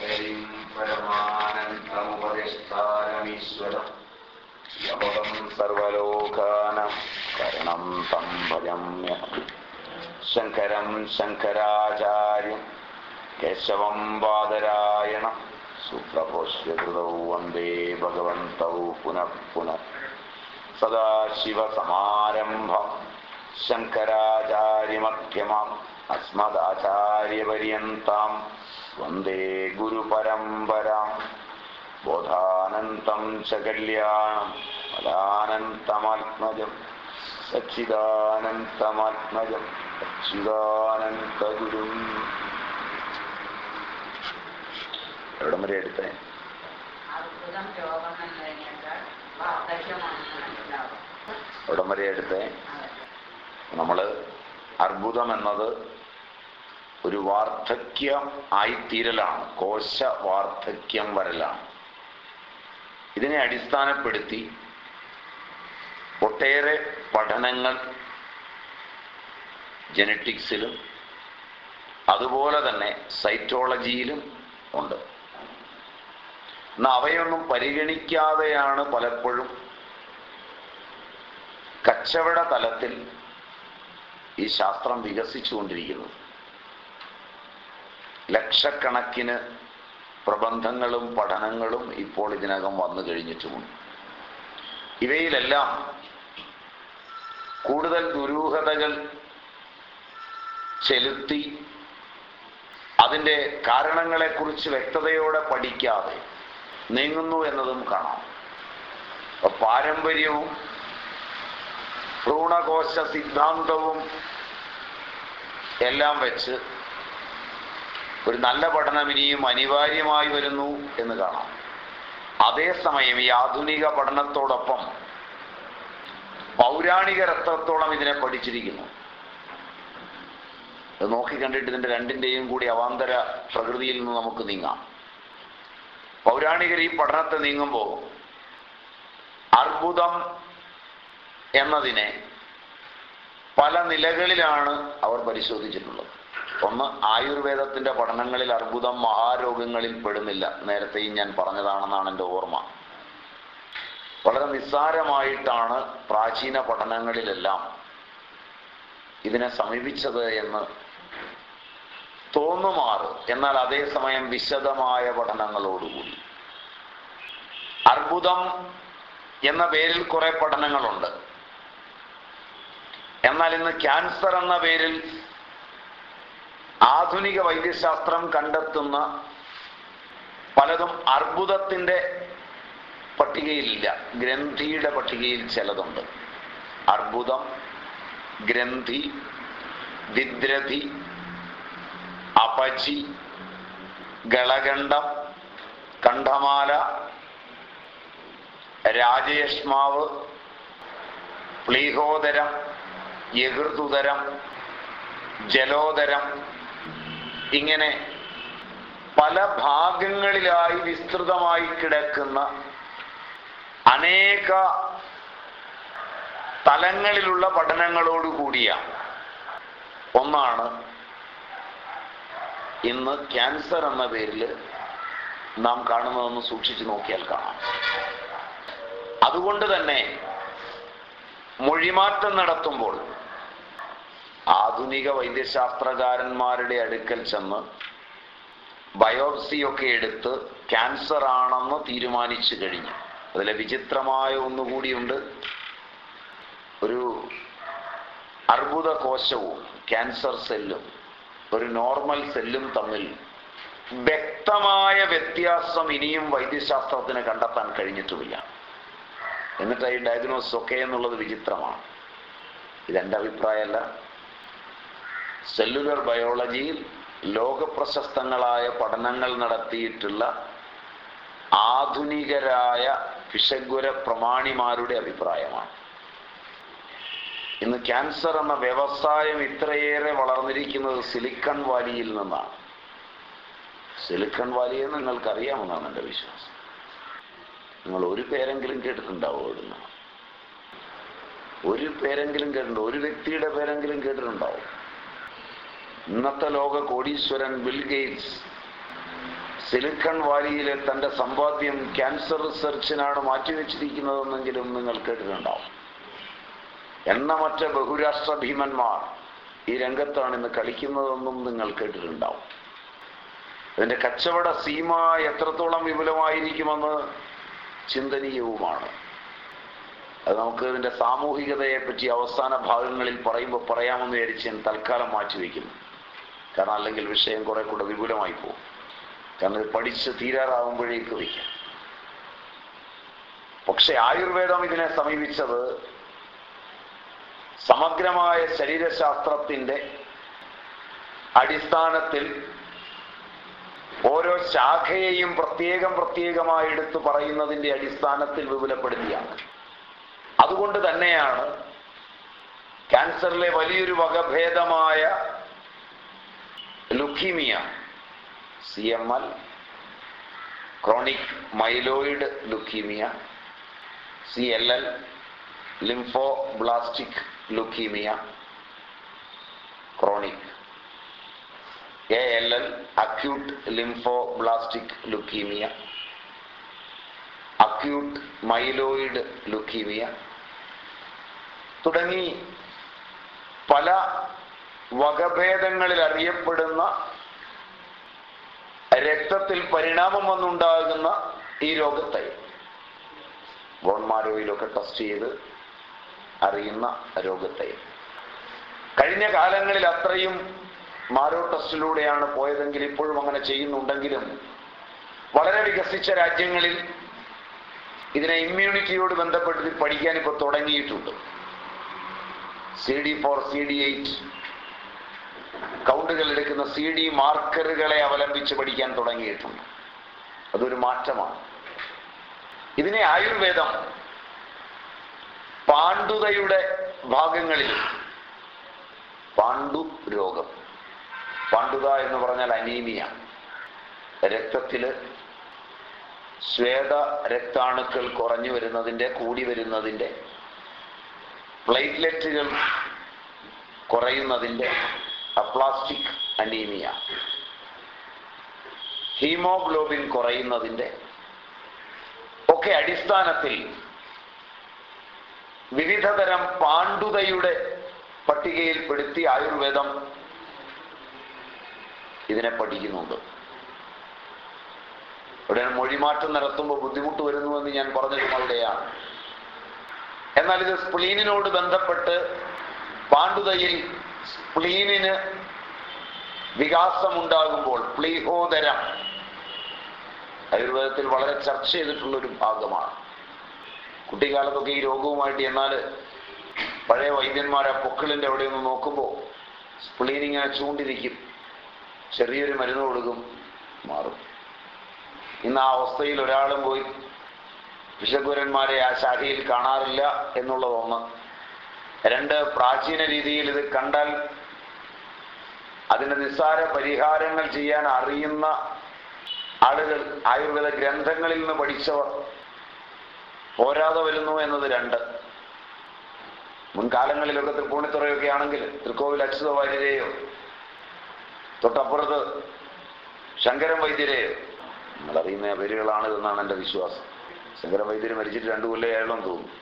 ഹരിം പരമാനന്ദമുപതിഷ്ഠാനമീശ്വരം യമകം സർവലോകാനം കരണം തം ഭജമ്യഹം ശങ്കരം ശങ്കരാചാര്യം കേശവം പാതരായണം സുപ്രഭോഷ്യകൃതൗ വന്ദേ ഭഗവന്തൗ പുനഃ പുനഃ സദാശിവസമാരംഭം ശങ്കരാചാര്യമധ്യമാം അസ്മദാചാര്യപര്യന്താം വന്ദേ ഗുരുപരമ്പരാം ബോധാനന്തം ച കല്യാണം സച്ചിദാനന്തമാത്മജം സച്ചിദാനന്തഗുരും എവിടം വരെ എടുത്തേ. എവിടം വരെ എടുത്തേ. അതെ. നമ്മൾ അർബുദം എന്നത് ഒരു വാർദ്ധക്യം ആയിത്തീരലാണ് കോശ വാർദ്ധക്യം വരലാണ് ഇതിനെ അടിസ്ഥാനപ്പെടുത്തി ഒട്ടേറെ പഠനങ്ങൾ ജനറ്റിക്സിലും അതുപോലെ തന്നെ സൈറ്റോളജിയിലും ഉണ്ട് എന്നാൽ അവയൊന്നും പരിഗണിക്കാതെയാണ് പലപ്പോഴും കച്ചവട തലത്തിൽ ഈ ശാസ്ത്രം വികസിച്ചുകൊണ്ടിരിക്കുന്നത് ലക്ഷക്കണക്കിന് പ്രബന്ധങ്ങളും പഠനങ്ങളും ഇപ്പോൾ ഇതിനകം വന്നു കഴിഞ്ഞിട്ടുമുണ്ട്. ഇവയിലെല്ലാം കൂടുതൽ ദുരൂഹതകൾ ചെലുത്തി അതിന്റെ കാരണങ്ങളെക്കുറിച്ച് വ്യക്തതയോടെ പഠിക്കാതെ നീങ്ങുന്നു എന്നതും കാണാം. പാരമ്പര്യവും ഭ്രൂണകോശ സിദ്ധാന്തവും എല്ലാം വെച്ച് ഒരു നല്ല പഠനം ഇനിയും അനിവാര്യമായി വരുന്നു എന്ന് കാണാം. അതേസമയം ഈ ആധുനിക പഠനത്തോടൊപ്പം പൗരാണിക എത്രത്തോളം ഇതിനെ പഠിച്ചിരിക്കുന്നു. ഇത് നോക്കിക്കണ്ടിട്ട് ഇതിന്റെ രണ്ടിന്റെയും കൂടി അവാന്തര പ്രകൃതിയിൽ നിന്ന് നമുക്ക് നീങ്ങാം. പൗരാണികർ ഈ പഠനത്തെ നീങ്ങുമ്പോൾ അർബുദം എന്നതിനെ പല നിലകളിലാണ് അവർ പരിശോധിച്ചിട്ടുള്ളത്. ഒന്ന് ആയുർവേദത്തിന്റെ പഠനങ്ങളിൽ അർബുദം മഹാരോഗങ്ങളിൽ പെടുന്നില്ല. നേരത്തെയും ഞാൻ പറഞ്ഞതാണെന്നാണ് എന്റെ ഓർമ്മ. വളരെ നിസ്സാരമായിട്ടാണ് പ്രാചീന പഠനങ്ങളിലെല്ലാം ഇതിനെ സമീപിച്ചത് എന്ന് തോന്നുമാറ്. എന്നാൽ അതേസമയം വിശദമായ പഠനങ്ങളോടുകൂടി. അർബുദം എന്ന പേരിൽ കുറെ പഠനങ്ങളുണ്ട്. എന്നാൽ ഇന്ന് ക്യാൻസർ എന്ന പേരിൽ ആധുനിക വൈദ്യശാസ്ത്രം കണ്ടെത്തുന്ന പലതും അർബുദത്തിന്റെ പട്ടികയിലില്ല. ഗ്രന്ഥിയുടെ പട്ടികയിൽ ചിലതുണ്ട്. അർബുദം ഗ്രന്ഥി വിദ്രഥി അപചി ഗളകണ്ഠം കണ്ഠമാല രാജയഷ്മാവ് പ്ലീഹോദരം യകൃതുദരം ജലോദരം ഇങ്ങനെ പല ഭാഗങ്ങളിലായി വിസ്തൃതമായി കിടക്കുന്ന അനേക തലങ്ങളിലുള്ള പഠനങ്ങളോടുകൂടിയ ഒന്നാണ് ഇന്ന് ക്യാൻസർ എന്ന പേരിൽ നാം കാണുന്നതെന്ന് സൂക്ഷിച്ചു നോക്കിയാൽ കാണാം. അതുകൊണ്ട് തന്നെ മൊഴിമാറ്റം നടത്തുമ്പോൾ ആധുനിക വൈദ്യശാസ്ത്രകാരന്മാരുടെ അടുക്കൽ ചെന്ന് ബയോപ്സിയൊക്കെ എടുത്ത് ക്യാൻസർ ആണെന്ന് തീരുമാനിച്ചു കഴിഞ്ഞു. അതിലെ വിചിത്രമായ ഒന്നുകൂടിയുണ്ട്. ഒരു അർബുദ കോശവും ക്യാൻസർ സെല്ലും ഒരു നോർമൽ സെല്ലും തമ്മിൽ വ്യക്തമായ വ്യത്യാസം ഇനിയും വൈദ്യശാസ്ത്രത്തിന് കണ്ടെത്താൻ കഴിഞ്ഞിട്ടുമില്ല. എന്നിട്ട് ഈ ഡയഗ്നോസിസ് ഒക്കെ എന്നുള്ളത് വിചിത്രമാണ്. ഇതെന്റെ അഭിപ്രായമല്ല. സെല്ലുലർ ബയോളജിയിൽ ലോകപ്രശസ്തങ്ങളായ പഠനങ്ങൾ നടത്തിയിട്ടുള്ള ആധുനികരായ വിഷഗ്വര പ്രമാണിമാരുടെ അഭിപ്രായമാണ്. ഇന്ന് ക്യാൻസർ എന്ന വ്യവസായം ഇത്രയേറെ വളർന്നിരിക്കുന്നത് സിലിക്കൺ വാലിയിൽ നിന്നാണ്. സിലിക്കൺ വാലിയെ നിങ്ങൾക്കറിയാമെന്നാണ് എന്റെ വിശ്വാസം. നിങ്ങൾ ഒരു പേരെങ്കിലും കേട്ടിട്ടുണ്ടാവും അവിടുന്ന്? ഒരു പേരെങ്കിലും കേട്ടിട്ടുണ്ട്? ഒരു വ്യക്തിയുടെ പേരെങ്കിലും കേട്ടിട്ടുണ്ടാവും ഇന്നത്തെ ലോക കോടീശ്വരൻ ബിൽ ഗേറ്റ്സ് സിലിക്കൺ വാലിയിലെ തന്റെ സമ്പാദ്യം ക്യാൻസർ റിസർച്ചിനാണ് മാറ്റിവെച്ചിരിക്കുന്നതെന്നെങ്കിലും നിങ്ങൾ കേട്ടിട്ടുണ്ടാവും എണ്ണമറ്റ ബഹുരാഷ്ട്ര ഭീമന്മാർ ഈ രംഗത്താണ് ഇന്ന് കളിക്കുന്നതെന്നും നിങ്ങൾ കേട്ടിട്ടുണ്ടാവും. അതിന്റെ കച്ചവട സീമ എത്രത്തോളം വിപുലമായിരിക്കുമെന്ന് ചിന്തനീയവുമാണ്. അത് നമുക്ക് ഇതിന്റെ സാമൂഹികതയെ പറ്റി അവസാന ഭാഗങ്ങളിൽ പറയുമ്പോൾ പറയാമെന്ന് വിചാരിച്ച് ഞാൻ തൽക്കാലം മാറ്റിവെക്കുന്നു കാരണം അല്ലെങ്കിൽ വിഷയം കുറെ കൂടെ വിപുലമായി പോകും. കാരണം ഇത് പഠിച്ച് തീരാറാവുമ്പോഴേക്ക് വയ്ക്കാം പക്ഷെ ആയുർവേദം ഇതിനെ സമീപിച്ചത് സമഗ്രമായ ശരീരശാസ്ത്രത്തിന്റെ അടിസ്ഥാനത്തിൽ ഓരോ ശാഖയെയും പ്രത്യേകം പ്രത്യേകമായി എടുത്തു പറയുന്നതിന്റെ അടിസ്ഥാനത്തിൽ വിപുലപ്പെടുത്തിയാണ്. അതുകൊണ്ട് തന്നെയാണ് ക്യാൻസറിലെ വലിയൊരു വകഭേദമായ leukaemia C M L chronic myeloid leukaemia C L L lymphoblastic leukaemia chronic. A L L acute lymphoblastic leukaemia acute myeloid leukaemia തുടങ്ങി പല വകഭേദങ്ങളിൽ അറിയപ്പെടുന്ന രക്തത്തിൽ പരിണാമം വന്നുണ്ടാകുന്ന ഈ രോഗത്തെ ബോൺമാരോയിലൊക്കെ ടെസ്റ്റ് ചെയ്ത് അറിയുന്ന രോഗത്തെ. കഴിഞ്ഞ കാലങ്ങളിൽ അത്രയും മാരോ ടെസ്റ്റിലൂടെയാണ് പോയതെങ്കിൽ ഇപ്പോഴും അങ്ങനെ ചെയ്യുന്നുണ്ടെങ്കിലും വളരെ വികസിച്ച രാജ്യങ്ങളിൽ ഇതിനെ ഇമ്മ്യൂണിറ്റിയോട് ബന്ധപ്പെട്ട് പഠിക്കാൻ ഇപ്പോൾ തുടങ്ങിയിട്ടുണ്ട്. C D four C D eight കൗണ്ടുകൾ എടുക്കുന്ന സി ഡി മാർക്കറുകളെ അവലംബിച്ച് പഠിക്കാൻ തുടങ്ങിയിട്ടുണ്ട്. അതൊരു മാറ്റമാണ്. ഇതിനെ ആയുർവേദം പാണ്ഡുതയുടെ ഭാഗങ്ങളിൽ പാണ്ഡു രോഗം പാണ്ഡുത എന്ന് പറഞ്ഞാൽ അനീമിയ. രക്തത്തിൽ ശ്വേത രക്താണുക്കൾ കുറഞ്ഞു വരുന്നതിന്റെ കൂടി വരുന്നതിന്റെ പ്ലേറ്റ്ലെറ്റുകൾ കുറയുന്നതിന്റെ അപ്ലാസ്റ്റിക് അനീമിയ. ഹീമോഗ്ലോബിൻ കുറയുന്നതിന്റെ ഒക്കെ അടിസ്ഥാനത്തിൽ വിവിധതരം പാണ്ഡുതയുടെ പട്ടികയിൽപ്പെടുത്തി ആയുർവേദം ഇതിനെ പഠിക്കുന്നുണ്ട്. ഇവിടെ മൊഴിമാറ്റം നടത്തുമ്പോൾ ബുദ്ധിമുട്ട് വരുന്നുവെന്ന് ഞാൻ പറഞ്ഞതും അവിടെയാണ്. എന്നാൽ ഇത് സ്പ്ലീനിനോട് ബന്ധപ്പെട്ട് പാണ്ഡുതയിൽ സ്പ്ലീനിന് വികാസമുണ്ടാകുമ്പോൾ പ്ലീഹോദരം ആയുർവേദത്തിൽ വളരെ ചർച്ച ചെയ്തിട്ടുള്ള ഒരു ഭാഗമാണ്. കുട്ടിക്കാലത്തൊക്കെ ഈ രോഗവുമായിട്ട് എന്നാൽ പഴയ വൈദ്യന്മാരെ പൊക്കിളിന്റെ അവിടെ ഒന്ന് നോക്കുമ്പോൾ സ്പ്ലീനിങ്ങനെ ചൂണ്ടിരിക്കും. ചെറിയൊരു മരുന്ന് കൊടുക്കും മാറും. ഇന്ന് ആ അവസ്ഥയിൽ ഒരാളും പോയി വിഷഗുരന്മാരെ ആ ശാഖയിൽ കാണാറില്ല എന്നുള്ളതൊന്ന്. രണ്ട് പ്രാചീന രീതിയിൽ ഇത് കണ്ടാൽ അതിന്റെ നിസ്സാര പരിഹാരങ്ങൾ ചെയ്യാൻ അറിയുന്ന ആളുകൾ ആയുർവേദ ഗ്രന്ഥങ്ങളിൽ നിന്ന് പഠിച്ചവർ പോരാതെ വരുന്നു എന്നത് രണ്ട്. മുൻകാലങ്ങളിലൊക്കെ തൃപ്പൂണിത്തുറയൊക്കെ ആണെങ്കിൽ തൃക്കോവിൽ അച്യുത വൈദ്യരെയോ തൊട്ടപ്പുറത്ത് ശങ്കരൻ വൈദ്യരെ നമ്മളറിയുന്ന പേരുകളാണ് എന്നാണ് എന്റെ വിശ്വാസം. ശങ്കരൻ വൈദ്യർ മരിച്ചിട്ട് രണ്ടു കൊല്ലയായാലും തോന്നുന്നു.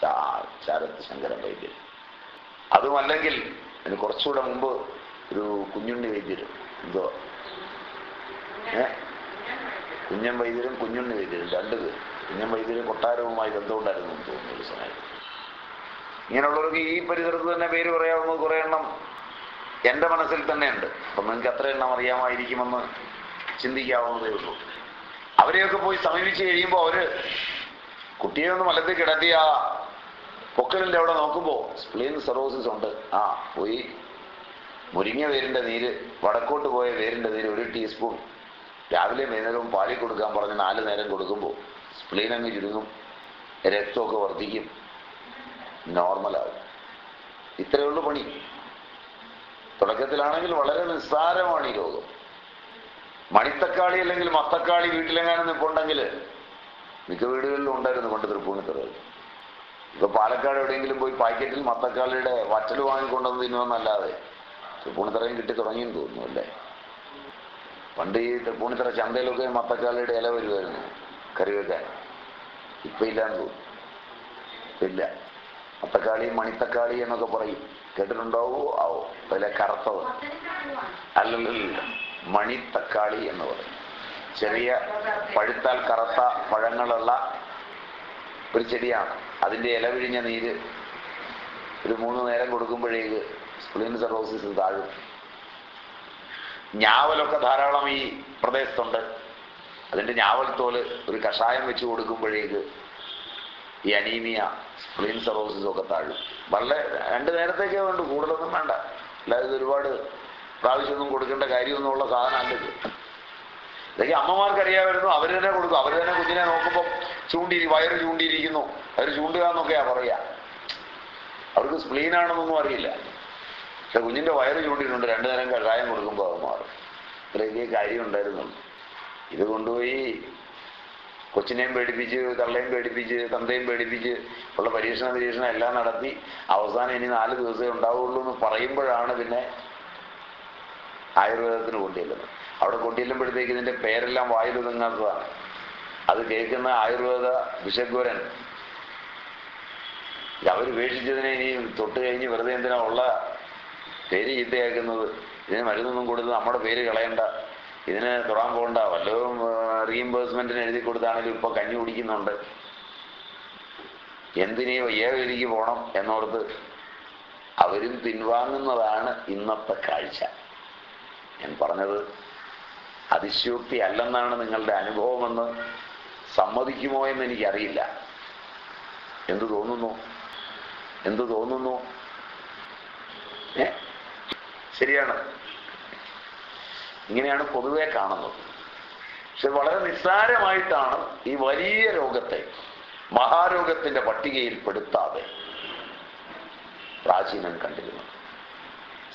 ശാ- ശരത് ശങ്കരൻ വൈദ്യർ അതുമല്ലെങ്കിൽ അതിന് കുറച്ചുകൂടെ മുമ്പ് ഒരു കുഞ്ഞുണ്ണി വൈദ്യർ എന്തോ? ഏ? കുഞ്ഞൻ വൈദ്യരും കുഞ്ഞുണ്ണി വൈദ്യരും രണ്ട് പേര്. കുഞ്ഞൻ വൈദ്യരും കൊട്ടാരവുമായി ബന്ധമുണ്ടായിരുന്നു എന്ന് തോന്നുന്നു ഒരു സമയത്ത്. ഇങ്ങനെയുള്ളവർക്ക് ഈ പരിസരത്ത് തന്നെ പേര് പറയാവുന്നത് കുറെ എണ്ണം എന്റെ മനസ്സിൽ തന്നെ ഉണ്ട് അപ്പം നിങ്ങൾക്ക് അത്ര എണ്ണം അറിയാമായിരിക്കുമെന്ന് ചിന്തിക്കാവുന്നതേ ഉള്ളൂ. അവരെയൊക്കെ പോയി സമീപിച്ച് കഴിയുമ്പോൾ അവർ കുട്ടിയെ ഒന്ന് മലത്തിൽ കിടത്തി ആ പൊക്കലിന്റെ അവിടെ നോക്കുമ്പോൾ സ്പ്ലീൻ സെറോസിസ് ഉണ്ട്. ആ പോയി മുരിങ്ങ വേരിന്റെ നീര് വടക്കോട്ട് പോയ വേരിന്റെ നീര് ഒരു ടീസ്പൂൺ രാവിലെ വൈകുന്നേരവും പാലിൽ കൊടുക്കാൻ പറഞ്ഞ് നാല് നേരം കൊടുക്കുമ്പോൾ സ്പ്ലീൻ അങ്ങ് ചുരുങ്ങും രക്തമൊക്കെ വർദ്ധിക്കും നോർമലാകും. ഇത്രയേ ഉള്ളൂ പണി. തുടക്കത്തിലാണെങ്കിൽ വളരെ നിസ്സാരമാണ് ഈ രോഗം. മണിത്തക്കാളി അല്ലെങ്കിൽ മത്തക്കാളി വീട്ടിലെങ്ങാനും നിൽപ്പുണ്ടെങ്കിൽ മിക്ക വീടുകളിലും ഉണ്ടായിരുന്നു പണ്ട് തൃപ്പൂണിത്തുറയിൽ. ഇപ്പൊ പാലക്കാട് എവിടെയെങ്കിലും പോയി പാക്കറ്റിൽ മത്തക്കാളിയുടെ വറ്റൽ വാങ്ങിക്കൊണ്ടുവന്ന് തിന്നുമെന്നല്ലാതെ തൃപ്പൂണിത്തറയും കിട്ടി തുടങ്ങിയെന്ന് തോന്നുന്നു അല്ലേ? പണ്ട് ഈ തൃപ്പൂണിത്തറ ചന്തയിലൊക്കെ മത്തക്കാളിയുടെ ഇല വരുമായിരുന്നു കറി വെക്കാൻ ഇപ്പൊ ഇല്ലാന്ന് തോന്നുന്നു. ഇല്ല. മത്തക്കാളി മണിത്തക്കാളി എന്നൊക്കെ പറയും. കേട്ടിട്ടുണ്ടാവോ? ആവോ. അതിലെ കറുത്തത്. അല്ലല്ല മണിത്തക്കാളി എന്ന് പറയും. ചെറിയ പഴുത്താൽ കറുത്ത പഴങ്ങളുള്ള ഒരു ചെടിയാണ്. അതിന്റെ ഇല വിഴിഞ്ഞ നീര് ഒരു മൂന്ന് നേരം കൊടുക്കുമ്പോഴേക്ക് സ്പ്ലിൻ സർവോസിസ് താഴും. ഞാവലൊക്കെ ധാരാളം ഈ പ്രദേശത്തുണ്ട്. അതിന്റെ ഞാവൽ തോൽ ഒരു കഷായം വെച്ച് കൊടുക്കുമ്പോഴേക്ക് ഈ അനീമിയ സ്പ്ലിൻ സർവോസിസ് ഒക്കെ താഴും. വളരെ രണ്ട് നേരത്തേക്കേ വേണ്ടു കൂടുതലൊന്നും വേണ്ട. അല്ലാതെ ഒരുപാട് പ്രാവശ്യമൊന്നും കൊടുക്കേണ്ട കാര്യമൊന്നുമുള്ള സാധനമല്ല ഇത്. ഇതൊക്കെ അമ്മമാർക്ക് അറിയാമായിരുന്നു അവർ തന്നെ കൊടുക്കും. അവർ തന്നെ കുഞ്ഞിനെ നോക്കുമ്പോൾ ചൂണ്ടി വയറ് ചൂണ്ടിയിരിക്കുന്നു. അവർ ചൂണ്ടുക എന്നൊക്കെയാ പറയുക. അവർക്ക് സ്പ്ലീൻ ആണെന്നൊന്നും അറിയില്ല. പക്ഷെ കുഞ്ഞിന്റെ വയറ് ചൂണ്ടിയിട്ടുണ്ട് രണ്ടു നേരം കഴായം കൊടുക്കുമ്പോൾ അത് മാറും. ഇത്രയൊക്കെ ഉണ്ടായിരുന്നു ഇത് കൊണ്ടുപോയി കൊച്ചിനെയും പേടിപ്പിച്ച് തള്ളയും പേടിപ്പിച്ച് തന്തയും പേടിപ്പിച്ച് ഉള്ള പരീക്ഷണ നിരീക്ഷണം എല്ലാം നടത്തി അവസാനം ഇനി നാല് ദിവസമേ ഉണ്ടാവുള്ളൂ എന്ന് പറയുമ്പോഴാണ് പിന്നെ ആയുർവേദത്തിന് കൊണ്ടുചെല്ലുന്നത്. അവിടെ കൊണ്ടുചെല്ലുമ്പോഴത്തേക്ക് ഇതിന്റെ പേരെല്ലാം വായിൽ ഒതുങ്ങാത്തതാണ്. അത് കേൾക്കുന്ന ആയുർവേദ വിശഗ്വരൻ അവർ ഉപേക്ഷിച്ചതിനെ ഇനി തൊട്ട് കഴിഞ്ഞ് വെറുതെ എന്തിനാ ഉള്ള പേര് ചീത്തയാക്കുന്നത്? ഇതിന് മരുന്നൊന്നും കൊടുത്ത് നമ്മുടെ പേര് കളയണ്ട. ഇതിന് തൊടാൻ പോകണ്ട വല്ലതും റീഇംബേഴ്സ്മെന്റിന് എഴുതി കൊടുത്താണെങ്കിലും ഇപ്പൊ കഞ്ഞി കുടിക്കുന്നുണ്ട്. എന്തിനേ വയ്യാവേലിക്ക് പോകണം എന്നോർത്ത് അവരും പിൻവാങ്ങുന്നതാണ് ഇന്നത്തെ കാഴ്ച. ഞാൻ പറഞ്ഞത് അതിശയോക്തി അല്ലെന്നാണ് നിങ്ങളുടെ അനുഭവമെന്ന് സമ്മതിക്കുമോ എന്ന് എനിക്കറിയില്ല. എന്തു തോന്നുന്നു? എന്തു തോന്നുന്നു? ശരിയാണ്. ഇങ്ങനെയാണ് പൊതുവെ കാണുന്നത്. പക്ഷെ വളരെ നിസ്സാരമായിട്ടാണ് ഈ വലിയ രോഗത്തെ മഹാരോഗത്തിന്റെ പട്ടികയിൽ പെടുത്താതെ പ്രാചീനം കണ്ടിരുന്നത്.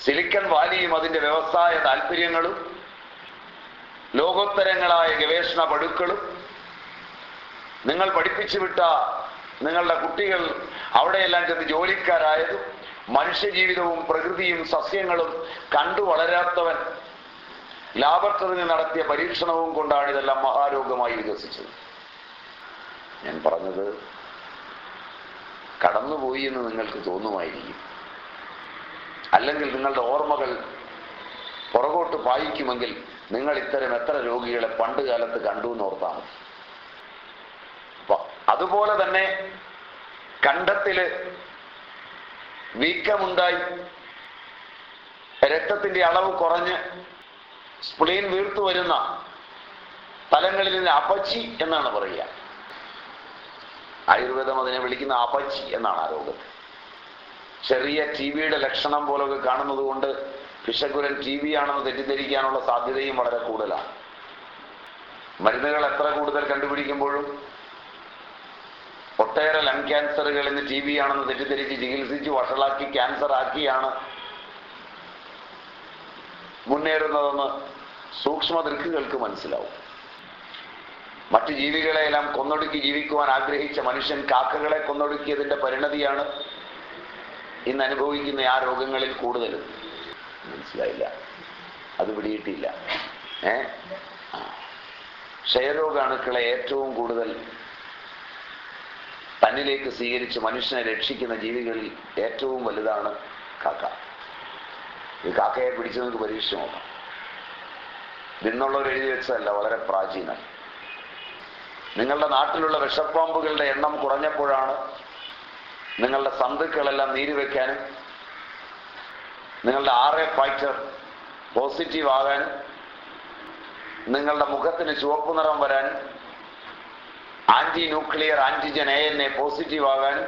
സിലിക്കൺ വാലിയും അതിന്റെ വ്യവസായ താല്പര്യങ്ങളും ലോകോത്തരങ്ങളായ ഗവേഷണ പടുക്കളും നിങ്ങൾ പഠിപ്പിച്ചു വിട്ട നിങ്ങളുടെ കുട്ടികൾ അവിടെയെല്ലാം ചെന്ന് ജോലിക്കാരായതും മനുഷ്യജീവിതവും പ്രകൃതിയും സസ്യങ്ങളും കണ്ടു വളരാത്തവൻ ലാബറട്ടറിയിൽ നടത്തിയ പരീക്ഷണവും കൊണ്ടാണ് ഇതെല്ലാം മഹാരോഗമായി വികസിച്ചത്. ഞാൻ പറഞ്ഞത് കടന്നുപോയി എന്ന് നിങ്ങൾക്ക് തോന്നുമായിരിക്കും. അല്ലെങ്കിൽ നിങ്ങളുടെ ഓർമ്മകൾ പുറകോട്ട് പായിക്കുമെങ്കിൽ നിങ്ങൾ ഇത്തരം എത്ര രോഗികളെ പണ്ട് കാലത്ത് കണ്ടു എന്ന് ഓർത്താൽ മതി അതുപോലെ തന്നെ കണ്ടത്തിൽ വീക്കമുണ്ടായി രക്തത്തിന്റെ അളവ് കുറഞ്ഞ് സ്പ്ലീൻ വീർത്തു വരുന്ന തലങ്ങളിൽ നിന്ന് അപച്ചി എന്നാണ് പറയുക. ആയുർവേദം അതിനെ വിളിക്കുന്ന അപച്ചി എന്നാണ് ആ രോഗം. ചെറിയ ടി വിയുടെ ലക്ഷണം പോലൊക്കെ കാണുന്നത് കൊണ്ട് പിശകുരൻ ടി വി ആണെന്ന് തെറ്റിദ്ധരിക്കാനുള്ള സാധ്യതയും വളരെ കൂടുതലാണ്. മരുന്നുകൾ എത്ര കൂടുതൽ കണ്ടുപിടിക്കുമ്പോഴും ഒട്ടേറെ ലങ് ക്യാൻസറുകൾ ഇന്ന് ടി ബി ആണെന്ന് തെറ്റിദ്ധരിച്ച് ചികിത്സിച്ച് വഷളാക്കി ക്യാൻസർ ആക്കിയാണ് മുന്നേറുന്നതെന്ന് സൂക്ഷ്മദൃക്കുകൾക്ക് മനസ്സിലാവും. മറ്റു ജീവികളെയെല്ലാം കൊന്നൊടുക്കി ജീവിക്കുവാൻ ആഗ്രഹിച്ച മനുഷ്യൻ കാക്കകളെ കൊന്നൊടുക്കിയതിന്റെ പരിണതിയാണ് ഇന്ന് അനുഭവിക്കുന്ന ആ രോഗങ്ങളിൽ കൂടുതലും. മനസ്സിലായില്ല. അത് പിടിയിട്ടില്ല ഏ. ക്ഷയരോഗാണുക്കളെ ഏറ്റവും കൂടുതൽ തന്നിലേക്ക് സ്വീകരിച്ച് മനുഷ്യനെ രക്ഷിക്കുന്ന ജീവികളിൽ ഏറ്റവും വലുതാണ് കാക്ക. ഈ കാക്കയെ പിടിച്ചു നിങ്ങൾക്ക് പരീക്ഷ നോക്കാം. ഇന്നുള്ളവർ എഴുതി വെച്ചതല്ല വളരെ പ്രാചീനം. നിങ്ങളുടെ നാട്ടിലുള്ള വിഷപ്പാമ്പുകളുടെ എണ്ണം കുറഞ്ഞപ്പോഴാണ് നിങ്ങളുടെ സന്തുക്കളെല്ലാം നീര് വെക്കാനും നിങ്ങളുടെ ആർ എ ഫാക്ടർ പോസിറ്റീവ് ആകാനും നിങ്ങളുടെ മുഖത്തിന് ചുവപ്പ് നിറം വരാനും anti nuclear antigen A N A positive ആകാനും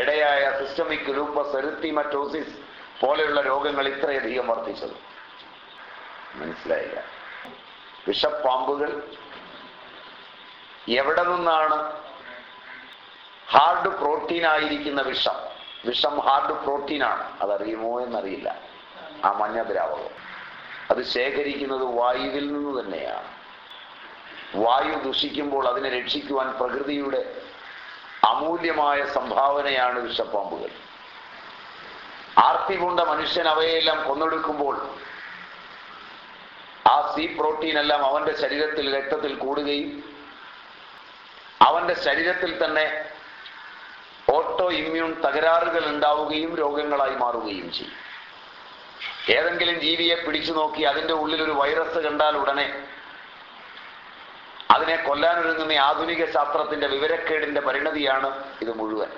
ഇടയായ സിസ്റ്റമിക് ലൂപ്പസ് എറിത്തിമറ്റോസിസ് പോലെയുള്ള രോഗങ്ങൾ ഇത്രയധികം വർദ്ധിച്ചത്. മനസ്സിലായില്ല. വിഷപ്പാമ്പുകൾ എവിടെ നിന്നാണ്? ഹാർഡ് പ്രോട്ടീൻ ആയിരിക്കുന്ന വിഷം. വിഷം ഹാർഡ് പ്രോട്ടീനാണ്. അതറിയുമോ എന്നറിയില്ല. ആ മഞ്ഞ ദ്രാവകം. അത് ശേഖരിക്കുന്നത് വായുവിൽ നിന്ന് തന്നെയാണ്. വായു ദുഷിക്കുമ്പോൾ അതിനെ രക്ഷിക്കുവാൻ പ്രകൃതിയുടെ അമൂല്യമായ സംഭാവനയാണ് വിഷപ്പാമ്പുകൾ. ആർത്തി കൊണ്ട മനുഷ്യൻ അവയെല്ലാം കൊന്നൊടുക്കുമ്പോൾ ആ സി പ്രോട്ടീൻ എല്ലാം അവന്റെ ശരീരത്തിൽ രക്തത്തിൽ കൂടുകയും അവന്റെ ശരീരത്തിൽ തന്നെ ഓട്ടോ ഇമ്മ്യൂൺ തകരാറുകൾ ഉണ്ടാവുകയും രോഗങ്ങളായി മാറുകയും ചെയ്യും. ഏതെങ്കിലും ജീവിയെ പിടിച്ചു നോക്കി അതിന്റെ ഉള്ളിൽ ഒരു വൈറസ് കണ്ടാൽ ഉടനെ അതിനെ കൊല്ലാനൊരുങ്ങുന്ന ആധുനിക ശാസ്ത്രത്തിന്റെ വിവരക്കേടിന്റെ പരിണതിയാണ് ഇത് മുഴുവൻ.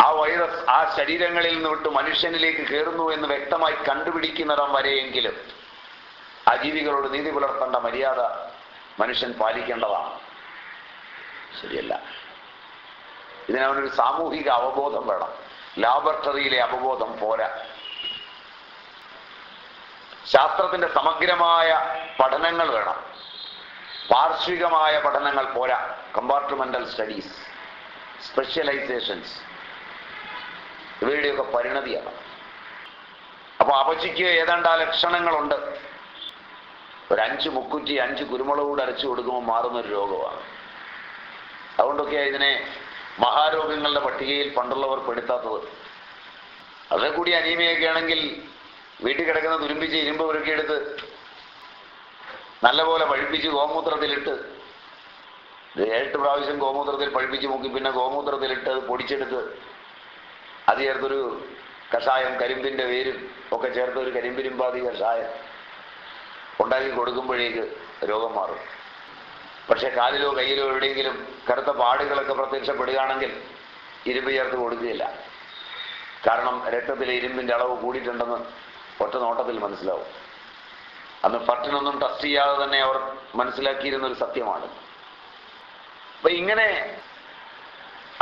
ആ വൈറസ് ആ ശരീരങ്ങളിൽ നിന്ന് വിട്ട് മനുഷ്യനിലേക്ക് കയറുന്നു എന്ന് വ്യക്തമായി കണ്ടുപിടിക്കുന്നിടം വരെയെങ്കിലും ആ ജീവികളോട് നീതി പുലർത്തേണ്ട മര്യാദ മനുഷ്യൻ പാലിക്കേണ്ടതാണ്. ശരിയല്ല. ഇതിനവനൊരു സാമൂഹിക അവബോധം വേണം. ലാബറട്ടറിയിലെ അവബോധം പോരാ. ശാസ്ത്രത്തിന്റെ സമഗ്രമായ പഠനങ്ങൾ വേണം. പാർശ്വികമായ പഠനങ്ങൾ പോരാ. കമ്പാർട്ട്മെന്റൽ സ്റ്റഡീസ് സ്പെഷ്യലൈസേഷൻസ് ഇവയുടെയൊക്കെ പരിണതിയാണ്. അപ്പൊ അപചിക്ക് ഏതാണ്ട് ആ ലക്ഷണങ്ങളുണ്ട്. ഒരു അഞ്ച് മുക്കുറ്റി അഞ്ച് കുരുമുളക് കൂടെ അരച്ചു കൊടുക്കുമ്പോൾ മാറുന്ന ഒരു രോഗമാണ്. അതുകൊണ്ടൊക്കെ ഇതിനെ മഹാരോഗങ്ങളുടെ പട്ടികയിൽ പണ്ടുള്ളവർ പെടുത്താത്തത്. അതിൽ കൂടി അനീമിയൊക്കെ ആണെങ്കിൽ വീട്ടിൽ കിടക്കുന്ന തുരുമ്പിച്ച് ഇരുമ്പ് ഉരുക്കിയെടുത്ത് നല്ലപോലെ പഴുപ്പിച്ച് ഗോമൂത്രത്തിലിട്ട് ഏഴെട്ട് പ്രാവശ്യം ഗോമൂത്രത്തിൽ പഴുപ്പിച്ച് മുക്കി പിന്നെ ഗോമൂത്രത്തിലിട്ട് അത് പൊടിച്ചെടുത്ത് അത് ചേർത്തൊരു കഷായം കരിമ്പിന്റെ വേരും ഒക്കെ ചേർത്ത് ഒരു കരിമ്പിരിമ്പാതി കഷായം ഉണ്ടാക്കി കൊടുക്കുമ്പോഴേക്ക് രോഗം മാറും. പക്ഷെ കാലിലോ കയ്യിലോ എവിടെയെങ്കിലും കറുത്ത പാടുകളൊക്കെ പ്രത്യക്ഷപ്പെടുകയാണെങ്കിൽ ഇരുമ്പ് ചേർത്ത് കൊടുക്കുകയില്ല. കാരണം രക്തത്തിലെ ഇരുമ്പിന്റെ അളവ് കൂടിയിട്ടുണ്ടെന്ന് ഒറ്റ നോട്ടത്തിൽ മനസ്സിലാവും. അന്ന് പട്ടിനൊന്നും ടെസ്റ്റ് ചെയ്യാതെ തന്നെ അവർ മനസ്സിലാക്കിയിരുന്ന ഒരു സത്യമാണ്. അപ്പൊ ഇങ്ങനെ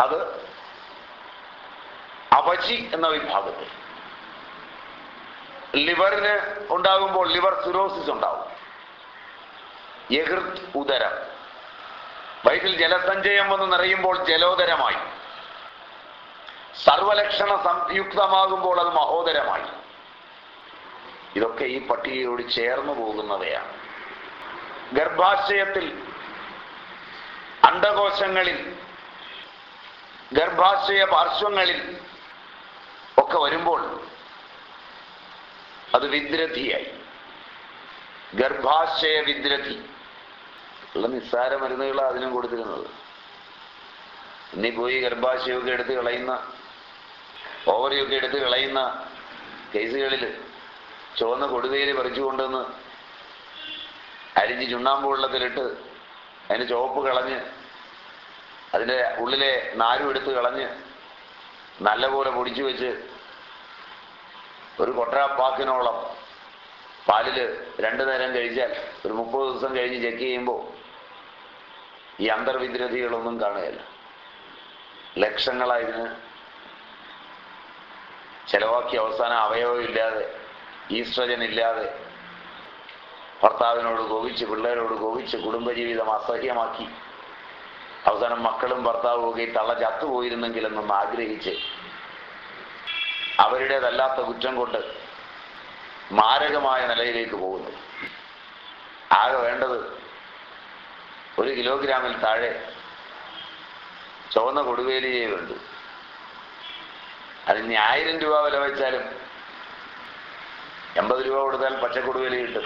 അത് അപചി എന്ന വിഭാഗത്തിൽ ലിവറിന് ഉണ്ടാകുമ്പോൾ ലിവർ സിറോസിസ് ഉണ്ടാവും. എഹൃത് ഉദരം. വയറ്റിൽ ജലസഞ്ചയം വന്ന് നിറയുമ്പോൾ ജലോദരമായി. സർവലക്ഷണ സംയുക്തമാകുമ്പോൾ അത് മഹോദരമായി. ഇതൊക്കെ ഈ പട്ടികയോട് ചേർന്നു പോകുന്നവയാണ്. ഗർഭാശയത്തിൽ അണ്ടകോശങ്ങളിൽ ഗർഭാശയ പാർശ്വങ്ങളിൽ ഒക്കെ വരുമ്പോൾ അത് വിദ്രഥിയായി ഗർഭാശയ വിദ്രഥി ഉള്ള നിസ്സാര മരുന്നുകളാണ് അതിനും കൊടുത്തിരുന്നത്. ഇനി പോയി ഗർഭാശയമൊക്കെ എടുത്ത് കളയുന്ന ഓവറിയൊക്കെ എടുത്ത് കളയുന്ന കേസുകളിൽ ചുവന്ന കൊടുവേര് പറിച്ചു കൊണ്ടുവന്ന് അരിഞ്ഞ് ചുണ്ണാമ്പ് വെള്ളത്തിലിട്ട് അതിന് ചുവപ്പ് കളഞ്ഞ് അതിന്റെ ഉള്ളിലെ നാരും എടുത്ത് കളഞ്ഞ് നല്ലപോലെ പൊടിച്ചു വെച്ച് ഒരു കൊട്ടപ്പാക്കിനോളം പാലിൽ രണ്ടു നേരം കഴിച്ചാൽ ഒരു മുപ്പത് ദിവസം കഴിഞ്ഞ് ചെക്ക് ചെയ്യുമ്പോൾ ഈ അന്തർവിദ്രതികളൊന്നും കാണുകയില്ല. ലക്ഷങ്ങളായതിന് ചെലവാക്കി അവസാനം അവയവമില്ലാതെ ഈസ്ട്രജൻ ഇല്ലാതെ ഭർത്താവിനോട് കോപിച്ച് പിള്ളേരോട് കോപിച്ച് കുടുംബജീവിതം അസഹ്യമാക്കി. അവസാനം മക്കളും ഭർത്താവും ഒക്കെ തള്ള ചത്തുപോയിരുന്നെങ്കിലെന്നൊന്ന് ആഗ്രഹിച്ച് അവരുടേതല്ലാത്ത കുറ്റം കൊണ്ട് മാരകമായ നിലയിലേക്ക് പോകുന്നു. ആകെ വേണ്ടത് ഒരു കിലോഗ്രാമിൽ താഴെ ചുവന്ന കൊടുവേലിയേ വേണ്ടു. അതിന് ആയിരം രൂപ വില വെച്ചാലും എൺപത് രൂപ കൊടുത്താൽ പച്ചക്കൊടുവേലി കിട്ടും.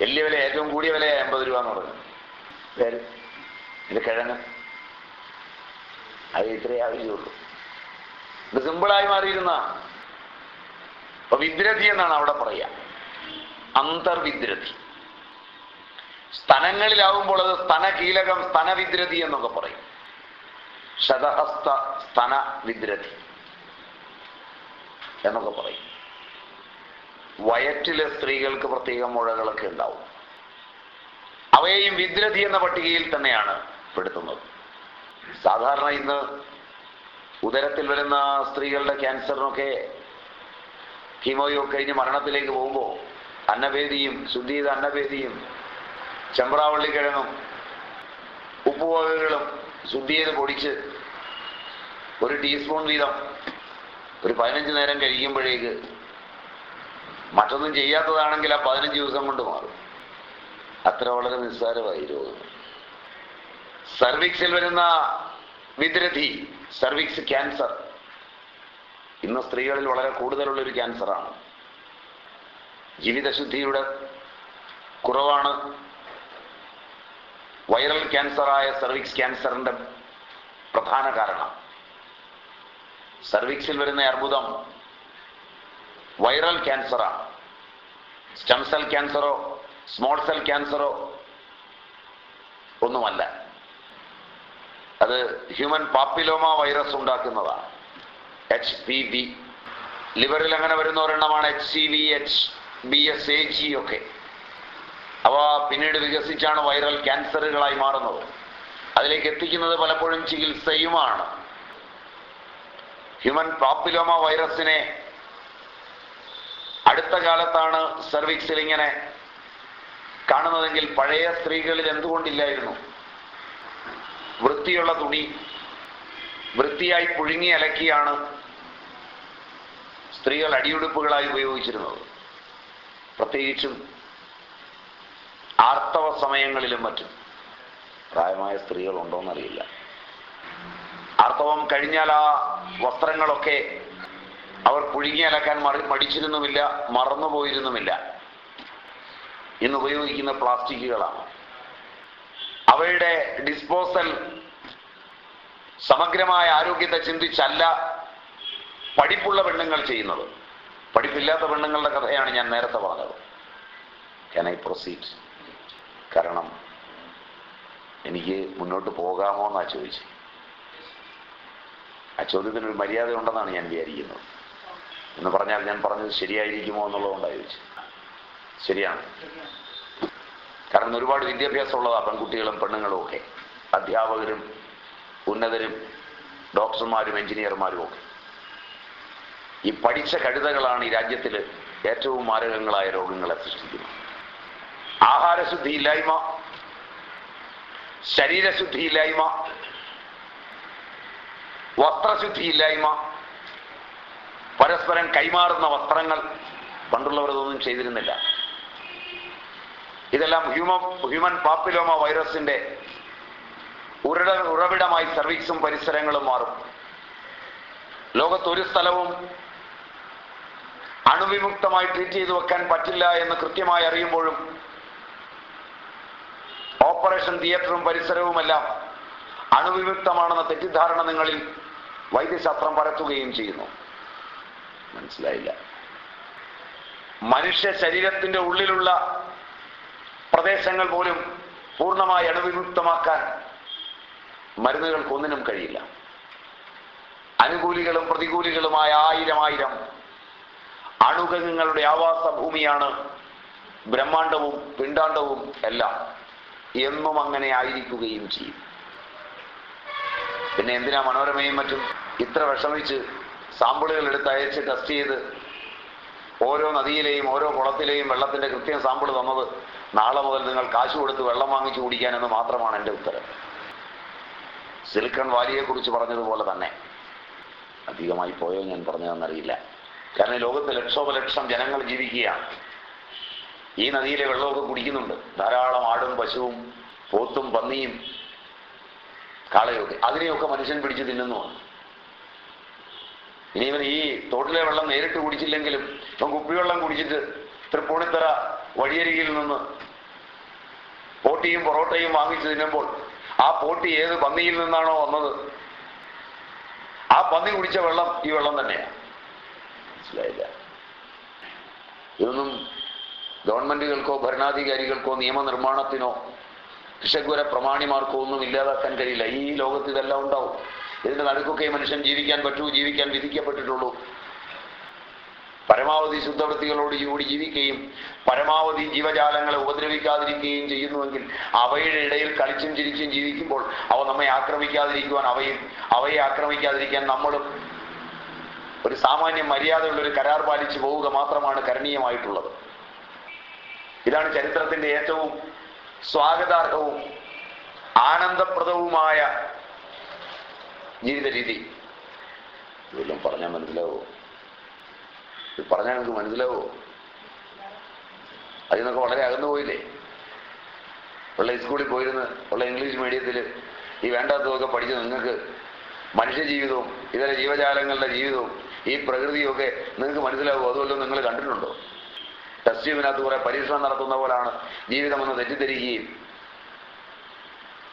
വലിയ വില ഏറ്റവും കൂടിയ വില എൺപത് രൂപ എന്ന് പറഞ്ഞു. ഇത് കിഴങ്ങ്. അത് ഇത്രയേ ആവശ്യമുള്ളൂ. ഇത് സിമ്പിളായി മാറിയിരുന്ന അപ്പൊ വിദ്രതി എന്നാണ് അവിടെ പറയുക. അന്തർവിദ്രഥി സ്തനങ്ങളിലാവുമ്പോൾ അത് സ്തനകീലകം സ്തനവിദ്രഥി എന്നൊക്കെ പറയും. ശതഹസ്ത സ്തന വിദ്രതി എന്നൊക്കെ പറയും. വയറ്റിലെ സ്ത്രീകൾക്ക് പ്രത്യേക മുഴകളൊക്കെ ഉണ്ടാവും. അവയെയും വിദ്രതി എന്ന പട്ടികയിൽ തന്നെയാണ് പെടുത്തുന്നത്. സാധാരണ ഇന്ന് ഉദരത്തിൽ വരുന്ന സ്ത്രീകളുടെ ക്യാൻസറിനൊക്കെ കീമോയോ കഴിഞ്ഞ് മരണത്തിലേക്ക് പോകുമ്പോൾ അന്നഭേദിയും ശുദ്ധി ചെയ്ത അന്നഭേദിയും ചെമ്പ്രാവള്ളിക്കിഴങ്ങും ഉപ്പുവകകളും ശുദ്ധി ചെയ്ത് പൊടിച്ച് ഒരു ടീസ്പൂൺ വീതം ഒരു പതിനഞ്ച് നേരം കഴിക്കുമ്പോഴേക്ക് മറ്റൊന്നും ചെയ്യാത്തതാണെങ്കിൽ ആ പതിനഞ്ച് ദിവസം കൊണ്ട് മാറും. അത്ര വളരെ നിസ്സാരമായി രോഗം. സർവിക്സിൽ വരുന്ന വിദ്രഥി സർവിക്സ് ക്യാൻസർ ഇന്ന് സ്ത്രീകളിൽ വളരെ കൂടുതലുള്ള ഒരു ക്യാൻസറാണ് ജീവിതശുദ്ധിയുടെ കുറവാണ്. വൈറൽ ക്യാൻസറായ സെർവിക്സ് ക്യാൻസറിന്റെ പ്രധാന കാരണം. സെർവിക്സിൽ വരുന്ന അർബുദം വൈറൽ ക്യാൻസറാണ് സ്റ്റം സെൽ ക്യാൻസറോ സ്മോൾ സെൽ ക്യാൻസറോ ഒന്നുമല്ല. അത് ഹ്യൂമൻ പാപ്പിലോമ വൈറസ് ഉണ്ടാക്കുന്നതാണ്. എച്ച് പി ബി ലിവറിൽ അങ്ങനെ വരുന്ന ഒരെണ്ണമാണ് H C V H B S A G ഒക്കെ. അവ പിന്നീട് വികസിച്ചാണ് വൈറൽ ക്യാൻസറുകളായി മാറുന്നത്. അതിലേക്ക് എത്തിക്കുന്നത് പലപ്പോഴും ചികിത്സയുമാണ്. ഹ്യൂമൻ പാപ്പിലോമ വൈറസിനെ അടുത്ത കാലത്താണ് സർവീക്സിൽ ഇങ്ങനെ കാണുന്നതെങ്കിൽ പഴയ സ്ത്രീകളിൽ എന്തുകൊണ്ടില്ലായിരുന്നു? വൃത്തിയുള്ള തുണി വൃത്തിയായി പുഴുങ്ങി അലക്കിയാണ് സ്ത്രീകൾ അടിയുടുപ്പുകളായി ഉപയോഗിച്ചിരുന്നത്. പ്രത്യേകിച്ചും ആർത്തവ സമയങ്ങളിലും മറ്റും. പ്രായമായ സ്ത്രീകൾ ഉണ്ടോന്നറിയില്ല. ആർത്തവം കഴിഞ്ഞാൽ ആ വസ്ത്രങ്ങളൊക്കെ അവർ പുഴുങ്ങി അലക്കാൻ മറി മടിച്ചിരുന്നുമില്ല മറന്നുപോയിരുന്നുമില്ല. ഇന്ന് ഉപയോഗിക്കുന്ന പ്ലാസ്റ്റിക്കുകളാണ്. അവയുടെ ഡിസ്പോസൽ സമഗ്രമായ ആരോഗ്യത്തെ ചിന്തിച്ചല്ല പഠിപ്പുള്ള പെണ്ണുങ്ങൾ ചെയ്യുന്നത്. പഠിപ്പില്ലാത്ത പെണ്ണുങ്ങളുടെ കഥയാണ് ഞാൻ നേരത്തെ പറഞ്ഞത്. ക്യാൻ ഐ പ്രൊസീഡ് കാരണം എനിക്ക് മുന്നോട്ട് പോകാമോ എന്നാ ചോദിച്ചു. ആ ചോദ്യത്തിന് ഒരു മര്യാദ ഉണ്ടെന്നാണ് ഞാൻ വിചാരിക്കുന്നത്. എന്ന് പറഞ്ഞാൽ ഞാൻ പറഞ്ഞത് ശരിയായിരിക്കുമോ എന്നുള്ളതുകൊണ്ടാണ് ചോദിച്ചു. ശരിയാണ്. കാരണം ഒരുപാട് വിദ്യാഭ്യാസം വിദ്യാഭ്യാസമുള്ളതാ പെൺകുട്ടികളും പെണ്ണുങ്ങളും ഒക്കെ. അധ്യാപകരും ഉന്നതരും ഡോക്ടർമാരും എഞ്ചിനീയർമാരും ഒക്കെ. ഈ പഠിച്ച കഴുതകളാണ് ഈ രാജ്യത്തിൽ ഏറ്റവും മാരകങ്ങളായ രോഗങ്ങളെ സൃഷ്ടിക്കുന്നത്. ആഹാരശുദ്ധിയില്ലായ്മ ശരീരശുദ്ധിയില്ലായ്മ വസ്ത്രശുദ്ധിയില്ലായ്മ പരസ്പരം കൈമാറുന്ന വസ്ത്രങ്ങൾ പണ്ടുള്ളവരതൊന്നും ചെയ്തിരുന്നില്ല. ഇതെല്ലാം ഹ്യൂമൻ ഹ്യൂമൻ പാപ്പിലോമ വൈറസിന്റെ ഉരട ഉറവിടമായി സർവീസും പരിസരങ്ങളും മാറും. ലോകത്തൊരു സ്ഥലവും അണുവിമുക്തമായി ട്രീറ്റ് ചെയ്തു വെക്കാൻ പറ്റില്ല എന്ന് കൃത്യമായി അറിയുമ്പോഴും ഓപ്പറേഷൻ തിയേറ്ററും പരിസരവുമെല്ലാം അണുവിമുക്തമാണെന്ന തെറ്റിദ്ധാരണ നിങ്ങളിൽ വൈദ്യശാസ്ത്രം പരത്തുകയും ചെയ്യുന്നു. മനസ്സിലായില്ല. മനുഷ്യ ശരീരത്തിന്റെ ഉള്ളിലുള്ള പ്രദേശങ്ങൾ പോലും പൂർണമായി അണുവിമുക്തമാക്കാൻ മരുന്നുകൾക്കൊന്നിനും കഴിയില്ല. അനുകൂലികളും പ്രതികൂലികളുമായ ആയിരം ആയിരം അണുഗങ്ങളുടെ ആവാസ ഭൂമിയാണ് ബ്രഹ്മാണ്ടവും പിണ്ടാണ്ടവും എല്ലാം എന്നും അങ്ങനെ ആയിരിക്കുകയും ചെയ്യും. പിന്നെ എന്തിനാ മനോരമയും മറ്റും ഇത്ര വിഷമിച്ച് സാമ്പിളുകൾ എടുത്ത് അയച്ച് ടെസ്റ്റ് ചെയ്ത് ഓരോ നദിയിലെയും ഓരോ കുളത്തിലെയും വെള്ളത്തിന്റെ കൃത്യം സാമ്പിൾ തന്നത് നാളെ മുതൽ നിങ്ങൾ കാശ് കൊടുത്ത് വെള്ളം വാങ്ങിച്ചു കുടിക്കാനെന്ന് മാത്രമാണ് എന്റെ ഉത്തരം. സിലിക്കൺ വാലിയെ കുറിച്ച് പറഞ്ഞതുപോലെ തന്നെ. അധികമായി പോയോ ഞാൻ പറഞ്ഞതെന്നറിയില്ല. കാരണം ലോകത്ത് ലക്ഷോപലക്ഷം ജനങ്ങൾ ജീവിക്കുകയാണ്. ഈ നദിയിലെ വെള്ളമൊക്കെ കുടിക്കുന്നുണ്ട്. ധാരാളം ആടും പശുവും പോത്തും പന്നിയും കാളയൊക്കെ. അതിനെയൊക്കെ മനുഷ്യൻ പിടിച്ച് തിന്നുന്നുമാണ് ഇനി ഇവൻ ഈ തോട്ടിലെ വെള്ളം നേരിട്ട് കുടിച്ചില്ലെങ്കിലും ഇപ്പം കുപ്പിവെള്ളം കുടിച്ചിട്ട് തൃപ്പൂണിത്തറ വഴിയരികിൽ നിന്ന് പോട്ടിയും പൊറോട്ടയും വാങ്ങിച്ചു തിന്നുമ്പോൾ ആ പോട്ടി ഏത് പന്നിയിൽ നിന്നാണോ വന്നത്? ആ പന്നി കുടിച്ച വെള്ളം ഈ വെള്ളം തന്നെയാണ് മനസ്സിലായില്ല. ഇതൊന്നും ഗവൺമെന്റുകൾക്കോ ഭരണാധികാരികൾക്കോ നിയമനിർമ്മാണത്തിനോ കൃഷകുര പ്രമാണിമാർക്കോ ഒന്നും ഇല്ലാതാക്കാൻ കഴിയില്ല. ഈ ലോകത്ത് ഇതെല്ലാം ഉണ്ടാവും. ഇതിന്റെ നടുക്കൊക്കെ മനുഷ്യൻ ജീവിക്കാൻ പറ്റൂ ജീവിക്കാൻ വിധിക്കപ്പെട്ടിട്ടുള്ളൂ. പരമാവധി ശുദ്ധവൃത്തികളോട് കൂടി ജീവിക്കുകയും പരമാവധി ജീവജാലങ്ങളെ ഉപദ്രവിക്കാതിരിക്കുകയും ചെയ്യുന്നുവെങ്കിൽ അവയുടെ ഇടയിൽ കളിച്ചും ചിരിച്ചും ജീവിക്കുമ്പോൾ അവ നമ്മെ ആക്രമിക്കാതിരിക്കുവാൻ അവയും അവയെ ആക്രമിക്കാതിരിക്കാൻ നമ്മളും ഒരു സാമാന്യ മര്യാദയുള്ള ഒരു കരാർ പാലിച്ചു പോവുക മാത്രമാണ് കരണീയമായിട്ടുള്ളത്. ഇതാണ് ചരിത്രത്തിന്റെ ഏറ്റവും സ്വാഗതാർഹവും ആനന്ദപ്രദവുമായ ജീവിത രീതി ഇതെല്ലാം പറഞ്ഞാൽ മനസ്സിലാവോ ഇത് പറഞ്ഞാൽ നിങ്ങൾക്ക് മനസ്സിലാവോ? അതിൽ നിന്നൊക്കെ വളരെ അകന്നു പോയില്ലേ? ഉള്ള സ്കൂളിൽ പോയിരുന്ന് ഉള്ള ഇംഗ്ലീഷ് മീഡിയത്തിൽ ഈ വേണ്ടാത്തതൊക്കെ പഠിച്ച് നിങ്ങൾക്ക് മനുഷ്യജീവിതവും ഇതര ജീവജാലങ്ങളുടെ ജീവിതവും ഈ പ്രകൃതിയൊക്കെ നിങ്ങൾക്ക് മനസ്സിലാവും? അതുമല്ലോ നിങ്ങൾ കണ്ടിട്ടുണ്ടോ? ടെസ്റ്റ് ട്യൂബിനകത്ത് കുറെ പരീക്ഷണം നടത്തുന്ന പോലാണ് ജീവിതമെന്ന് തെറ്റിദ്ധരിക്കുകയും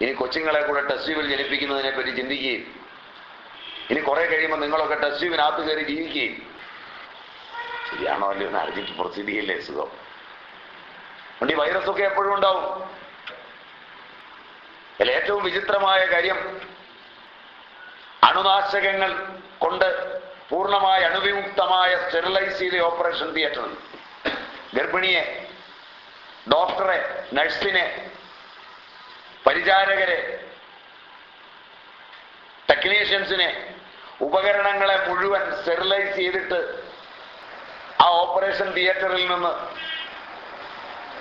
ഇനി കൊച്ചുങ്ങളെ കൂടെ ടെസ്റ്റ് ട്യൂബിൽ ജനിപ്പിക്കുന്നതിനെ പറ്റി ചിന്തിക്കുകയും ഇനി കുറെ കഴിയുമ്പോൾ നിങ്ങളൊക്കെ ടെസ്റ്റ് ട്യൂബിനകത്ത് കയറി ജീവിക്കുകയും ശരിയാണോ അല്ലയോ എന്ന് അറിഞ്ഞിട്ട് പ്രൊസീഡ് ചെയ്യല്ലേ സുഖം. അതുകൊണ്ട് ഈ വൈറസ് ഒക്കെ എപ്പോഴും ഉണ്ടാവും. അതിൽ ഏറ്റവും വിചിത്രമായ കാര്യം അണുനാശകങ്ങൾ കൊണ്ട് പൂർണമായ അണുവിമുക്തമായ സ്റ്റെറിലൈസ് ചെയ്ത ഓപ്പറേഷൻ തിയേറ്ററിൽ ഗർഭിണിയെ ഡോക്ടറെ നഴ്സിനെ പരിചാരകരെ ടെക്നീഷ്യൻസിനെ ഉപകരണങ്ങളെ മുഴുവൻ സ്റ്റെറിലൈസ് ചെയ്തിട്ട് ആ ഓപ്പറേഷൻ തിയേറ്ററിൽ നിന്ന്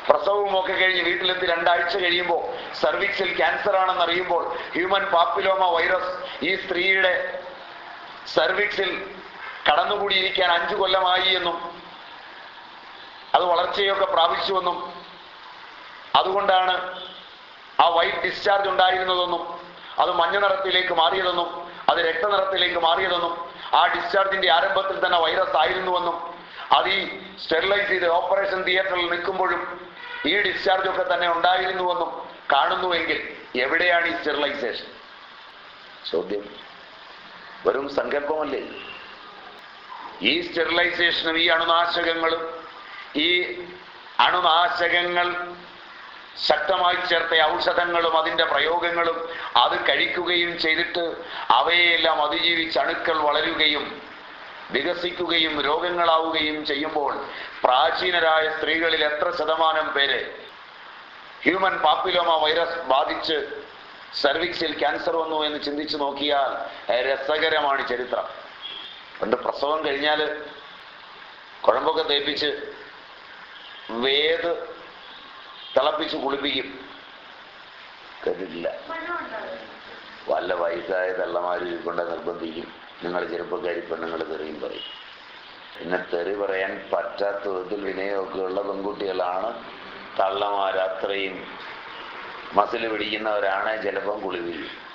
പ്രസവവും ഒക്കെ കഴിഞ്ഞ് വീട്ടിലെത്തി രണ്ടാഴ്ച കഴിയുമ്പോൾ സർവിക്സിൽ ക്യാൻസർ ആണെന്ന് അറിയുമ്പോൾ ഹ്യൂമൻ പാപ്പിലോമ വൈറസ് ഈ സ്ത്രീയുടെ സർവിക്സിൽ കടന്നുകൂടിയിരിക്കാൻ അഞ്ചു കൊല്ലമായി എന്നും അത് വളർച്ചയൊക്കെ പ്രാപിച്ചുവെന്നും അതുകൊണ്ടാണ് ആ വൈറ്റ് ഡിസ്ചാർജ് ഉണ്ടായിരുന്നതെന്നും അത് മഞ്ഞ നിറത്തിലേക്ക് മാറിയതെന്നും അത് രക്തനിറത്തിലേക്ക് മാറിയതെന്നും ആ ഡിസ്ചാർജിന്റെ ആരംഭത്തിൽ തന്നെ വൈറസ് ആയിരുന്നുവെന്നും അത് ഈ സ്റ്റെറിലൈസ് ചെയ്ത് ഓപ്പറേഷൻ തിയേറ്ററിൽ നിൽക്കുമ്പോഴും ഈ ഡിസ്ചാർജ് ഒക്കെ തന്നെ ഉണ്ടായിരുന്നുവെന്നും കാണുന്നുവെങ്കിൽ എവിടെയാണ് ഈ സ്റ്റെറിലൈസേഷൻ? ചോദ്യം. വെറും സങ്കല്പമല്ലേ? ഈ സ്റ്റെറിലൈസേഷനും ഈ അണുനാശകങ്ങളും ഈ അണുനാശകങ്ങൾ ശക്തമായി ചേർത്ത ഔഷധങ്ങളും അതിന്റെ പ്രയോഗങ്ങളും അത് കഴിക്കുകയും ചെയ്തിട്ട് അവയെല്ലാം അതിജീവിച്ച് അണുക്കൾ വളരുകയും വികസിക്കുകയും രോഗങ്ങളാവുകയും ചെയ്യുമ്പോൾ പ്രാചീനരായ സ്ത്രീകളിൽ എത്ര ശതമാനം പേര് ഹ്യൂമൻ പാപ്പിലോമ വൈറസ് ബാധിച്ച് സർവിക്സിൽ ക്യാൻസർ വന്നു എന്ന് ചിന്തിച്ചു നോക്കിയാൽ രസകരമാണ് ചരിത്രം. പണ്ട് പ്രസവം കഴിഞ്ഞാൽ കുഴമ്പൊക്കെ തേപ്പിച്ച് വേത് തിളപ്പിച്ച് കുളിപ്പിക്കും. കേട്ടിട്ടില്ല. വല്ല വയസ്സായ തള്ളമാരിൽ കൊണ്ട് നിർബന്ധിക്കും. നിങ്ങൾ ചെറുപ്പക്കാരി പെണ്ണുങ്ങൾ തെറിയും പറയും. പിന്നെ തെറി പറയാൻ പറ്റാത്ത വിധത്തിൽ വിനയമൊക്കെയുള്ള പെൺകുട്ടികളാണ്. തള്ളമാരാത്രയും മസിൽ പിടിക്കുന്നവരാണ്. ചിലപ്പം കുളിപ്പിക്കും.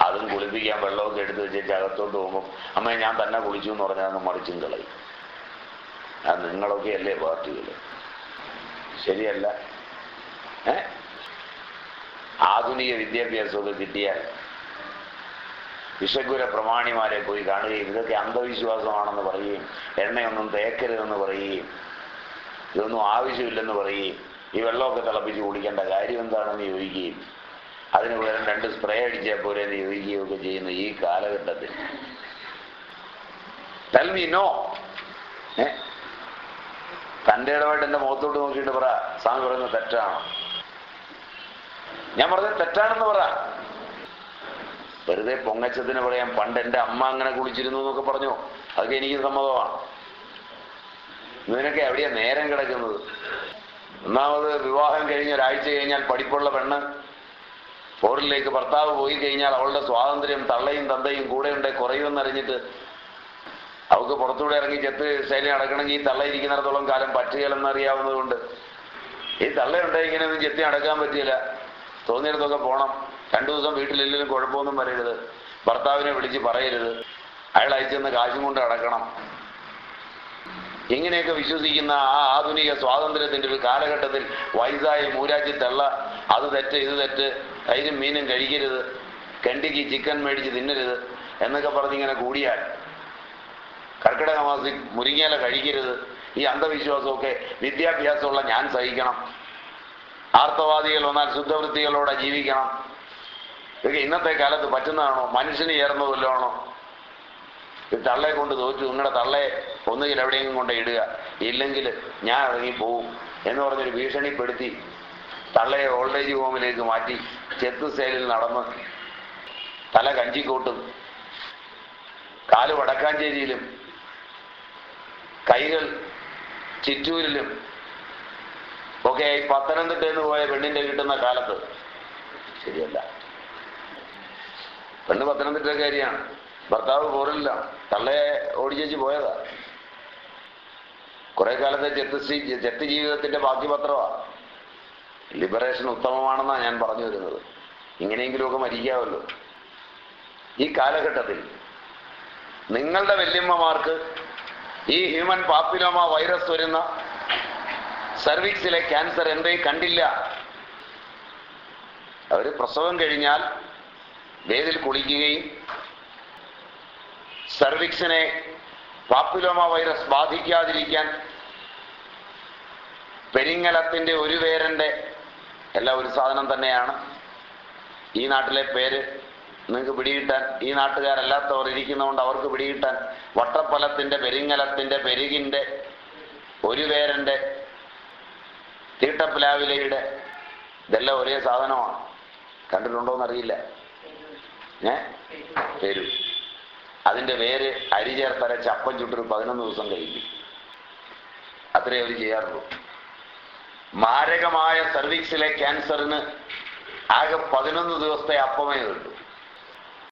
അതും കുളിപ്പിക്കാൻ വെള്ളമൊക്കെ എടുത്ത് വെച്ചിട്ട് അകത്തോട്ട് പോകുമ്പോൾ അമ്മ ഞാൻ തന്നെ കുളിച്ചു എന്ന് പറഞ്ഞാൽ അങ്ങ് മറിച്ചും കളയും. അത് നിങ്ങളൊക്കെ അല്ലേ പാർട്ടികൾ? ശരിയല്ല. ഏ? ആധുനിക വിദ്യാഭ്യാസമൊക്കെ കിട്ടിയാൽ വിഷഗുര പ്രമാണിമാരെ പോയി കാണുകയും ഇതൊക്കെ അന്ധവിശ്വാസമാണെന്ന് പറയുകയും എണ്ണയൊന്നും തേക്കരുതെന്ന് പറയുകയും ഇതൊന്നും ആവശ്യമില്ലെന്ന് പറയുകയും ഈ വെള്ളമൊക്കെ തിളപ്പിച്ച് കുടിക്കേണ്ട കാര്യം എന്താണെന്ന് ചോദിക്കുകയും അതിന് പകരം രണ്ട് സ്പ്രേ അടിച്ചാൽ പോലെ എന്ന് ചോദിക്കുകയും ഒക്കെ ചെയ്യുന്ന ഈ കാലഘട്ടത്തിൽ. തൽമി നോ ഏ? തന്റെ ഇടമായിട്ട് എന്റെ മുഖത്തോട്ട് നോക്കിയിട്ട് പറ. സ്വാമി പറയുന്നത് തെറ്റാണോ. ഞാൻ പറഞ്ഞത് തെറ്റാണെന്ന് പറ. വെറുതെ പൊങ്ങച്ചത്തിന് പറയാം പണ്ട് എന്റെ അമ്മ അങ്ങനെ കുളിച്ചിരുന്നു എന്നൊക്കെ പറഞ്ഞു. അതൊക്കെ എനിക്ക് സമ്മതമാണ്. ഇതിനൊക്കെ എവിടെയാ നേരം കിടക്കുന്നത്? ഒന്നാമത് വിവാഹം കഴിഞ്ഞ് ഒരാഴ്ച കഴിഞ്ഞാൽ പഠിപ്പുള്ള പെണ്ണ്. ഫോറിലേക്ക് ഭർത്താവ് പോയി കഴിഞ്ഞാൽ അവളുടെ സ്വാതന്ത്ര്യം തള്ളയും തന്തയും കൂടെ ഉണ്ടെ കുറയുമെന്നറിഞ്ഞിട്ട് അവൾക്ക് പുറത്തൂടെ ഇറങ്ങി ചെത്ത് ശൈലി നടക്കണമെങ്കിൽ ഈ തള്ള ഇരിക്കുന്നിടത്തോളം കാലം പറ്റുകയില്ലെന്നറിയാവുന്നതുകൊണ്ട്. ഈ ഈ ഇങ്ങനെ ഒന്നും ചെത്തി നടക്കാൻ പറ്റിയില്ല. തോന്നിയിടത്തൊക്കെ പോണം. രണ്ടു ദിവസം വീട്ടിലില്ലെങ്കിലും കുഴപ്പമൊന്നും വരരുത്. ഭർത്താവിനെ വിളിച്ച് പറയരുത്. അയാൾ അയച്ചെന്ന് കാശും കൊണ്ട് അടക്കണം. ഇങ്ങനെയൊക്കെ വിശ്വസിക്കുന്ന ആ ആധുനിക സ്വാതന്ത്ര്യത്തിന്റെ ഒരു കാലഘട്ടത്തിൽ വയസ്സായി മൂരാജി തള്ള അത് തെറ്റ് ഇത് തെറ്റ് അതിനും മീനും കഴിക്കരുത്. കണ്ടിക്ക് ചിക്കൻ മേടിച്ച് തിന്നരുത്. എന്നൊക്കെ പറഞ്ഞിങ്ങനെ കൂടിയാൽ കർക്കിടക മാസത്തിൽ മുരിങ്ങയില കഴിക്കരുത്. ഈ അന്ധവിശ്വാസമൊക്കെ വിദ്യാഭ്യാസമുള്ള ഞാൻ സഹിക്കണം. ആർത്തവാദികൾ വന്നാൽ ശുദ്ധവൃത്തികളോടെ ജീവിക്കണം. ഇതൊക്കെ ഇന്നത്തെ കാലത്ത് പറ്റുന്നതാണോ? മനുഷ്യന് ചേർന്ന വല്ലതാണോ? ഇത് തള്ളയെ കൊണ്ട് തോറ്റു. നിങ്ങളുടെ തള്ളയെ ഒന്നുകിൽ എവിടെയെങ്കിലും കൊണ്ട് ഇടുക. ഇല്ലെങ്കിൽ ഞാൻ ഇറങ്ങി പോവും എന്ന് പറഞ്ഞൊരു ഭീഷണിപ്പെടുത്തി തള്ളയെ ഓൾഡ് ഏജ് ഹോമിലേക്ക് മാറ്റി ചെത്ത് സേലിൽ നടന്ന് തല കഞ്ചിക്കോട്ടും കാൽ വടക്കാഞ്ചേരിയിലും കൈകൾ ചിറ്റൂരിലും ഒക്കെ പത്തനംതിട്ടയിൽ നിന്ന് പോയ പെണ്ണിന്റെ കിട്ടുന്ന കാലത്ത് ശരിയല്ല. പെണ്ണ് പത്തനംതിട്ടക്കാരിയാണ് ഭർത്താവ് പോറില്ല. തള്ളയെ ഓടിച്ചേച്ച് പോയതാ. കുറെ കാലത്തെ ചെത്ത് ചെത്ത് ജീവിതത്തിന്റെ ബാക്കി പത്രമാ ലിബറേഷൻ ഉത്തമമാണെന്നാണ് ഞാൻ പറഞ്ഞു വരുന്നത്. ഇങ്ങനെയെങ്കിലുമൊക്കെ മരിക്കാമല്ലോ ഈ കാലഘട്ടത്തിൽ നിങ്ങളുടെ വല്യമ്മമാർക്ക് ഈ ഹ്യൂമൻ പാപ്പിലോമ വൈറസ് വരുന്ന സർവീക്സിലെ ക്യാൻസർ എന്തേ കണ്ടില്ല. അവർ പ്രസവം കഴിഞ്ഞാൽ വേദിൽ കുളിക്കുകയും സർവിക്സിനെ പാപ്പുലോമ വൈറസ് ബാധിക്കാതിരിക്കാൻ പെരിങ്ങലത്തിന്റെ ഒരു പേരന്റെ എല്ലാ ഒരു സാധനം തന്നെയാണ്. ഈ നാട്ടിലെ പേര് നിങ്ങൾക്ക് പിടികിട്ടാൻ ഈ നാട്ടുകാരല്ലാത്തവർ ഇരിക്കുന്നതുകൊണ്ട് അവർക്ക് പിടികിട്ടാൻ വട്ടപ്പലത്തിന്റെ പെരിങ്ങലത്തിന്റെ പെരുകിന്റെ ഒരു പേരന്റെ തീട്ടപ്പിലാവിലയുടെ ഇതെല്ലാം ഒരേ സാധനമാണ്. കണ്ടിട്ടുണ്ടോന്നറിയില്ല. ഏ? പേരു അതിന്റെ വേര് അരി ചേർത്തര ചപ്പൻ ചുട്ടൊരു പതിനൊന്ന് ദിവസം കഴിക്കും അത്രേ അവർ ചെയ്യാറുള്ളൂ. മാരകമായ സർവീക്സിലെ ക്യാൻസറിന് ആകെ പതിനൊന്ന് ദിവസത്തെ അപ്പമേ ഉള്ളൂ.